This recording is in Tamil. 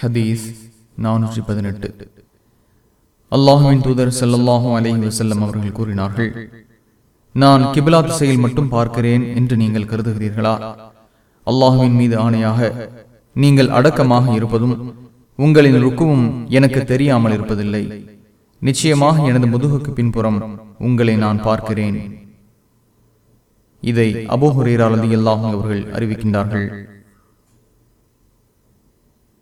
ஹதீஸ் நானூற்றி பதினெட்டு. அல்லாஹுவின் தூதர் செல்லல்லாஹும் அலஹி வசல்லம் அவர்கள் கூறினார்கள் நான் கிபிலா திசையில் மட்டும் பார்க்கிறேன் என்று நீங்கள் கருதுகிறீர்களா? அல்லாஹுவின் மீது ஆணையாக நீங்கள் அடக்கமாக இருப்பதும் உங்களின் ருக்குவும் எனக்கு தெரியாமல் இருப்பதில்லை. நிச்சயமாக எனது முதுகுக்கு பின்புறம் உங்களை நான் பார்க்கிறேன். இதை அபூஹுரேரா அல்லாஹும் அவர்கள் அறிவிக்கின்றார்கள்.